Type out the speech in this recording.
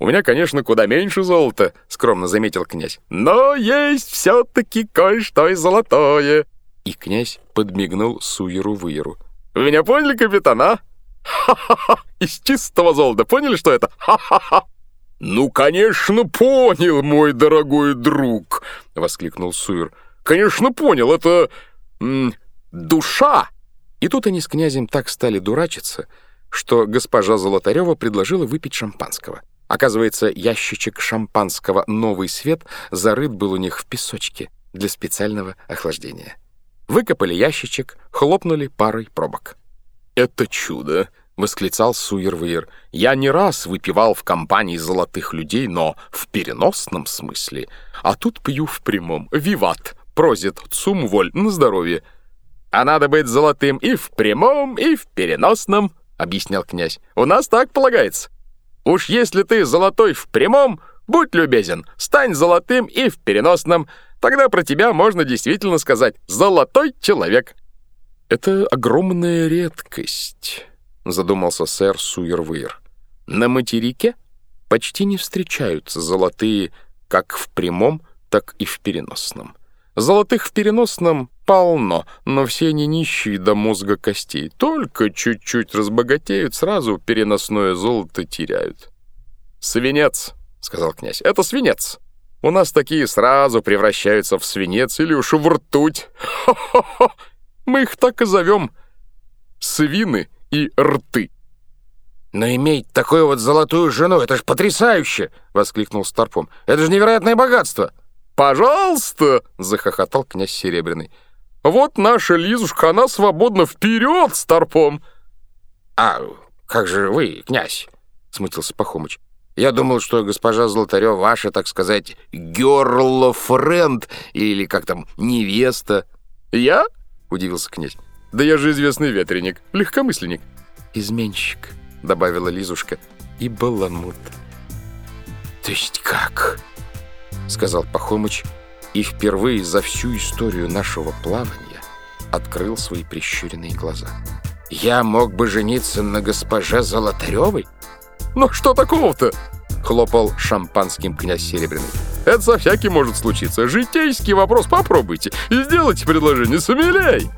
У меня, конечно, куда меньше золота, скромно заметил князь. Но есть все-таки кое-что и золотое. И князь подмигнул Суеру-Выеру. Вы меня поняли, капитан, а? Ха-ха-ха! Из чистого золота. Поняли, что это? Ха-ха-ха! «Ну, конечно, понял, мой дорогой друг!» — воскликнул Суир. «Конечно, понял, это... М, душа!» И тут они с князем так стали дурачиться, что госпожа Золотарева предложила выпить шампанского. Оказывается, ящичек шампанского «Новый свет» зарыт был у них в песочке для специального охлаждения. Выкопали ящичек, хлопнули парой пробок. «Это чудо!» — восклицал Суервейр. «Я не раз выпивал в компании золотых людей, но в переносном смысле. А тут пью в прямом. Виват! Прозит цум воль на здоровье!» «А надо быть золотым и в прямом, и в переносном», — объяснял князь. «У нас так полагается. Уж если ты золотой в прямом, будь любезен, стань золотым и в переносном. Тогда про тебя можно действительно сказать «золотой человек». «Это огромная редкость», — задумался сэр Суервейр. «На материке почти не встречаются золотые как в прямом, так и в переносном. Золотых в переносном полно, но все они нищие до мозга костей. Только чуть-чуть разбогатеют, сразу переносное золото теряют. «Свинец», — сказал князь, — «это свинец. У нас такие сразу превращаются в свинец или уж в ртуть. Хо-хо-хо! Мы их так и зовем. Свины и рты». «Но иметь такую вот золотую жену, это ж потрясающе!» — воскликнул Старпом. «Это же невероятное богатство!» «Пожалуйста!» — захохотал князь Серебряный. «Вот наша Лизушка, она свободна вперед старпом!» «А как же вы, князь?» — смутился Пахомыч. «Я думал, что госпожа Золотарева ваша, так сказать, герлфренд или как там, невеста». «Я?» — удивился князь. «Да я же известный ветреник, легкомысленник». «Изменщик», — добавила Лизушка, — «и баламут». «То есть как?» сказал Пахомыч, и впервые за всю историю нашего плавания открыл свои прищуренные глаза. «Я мог бы жениться на госпоже Золотаревой?» «Ну что такого-то?» — хлопал шампанским князь Серебряный. «Это со всяким может случиться. Житейский вопрос попробуйте и сделайте предложение смелей!»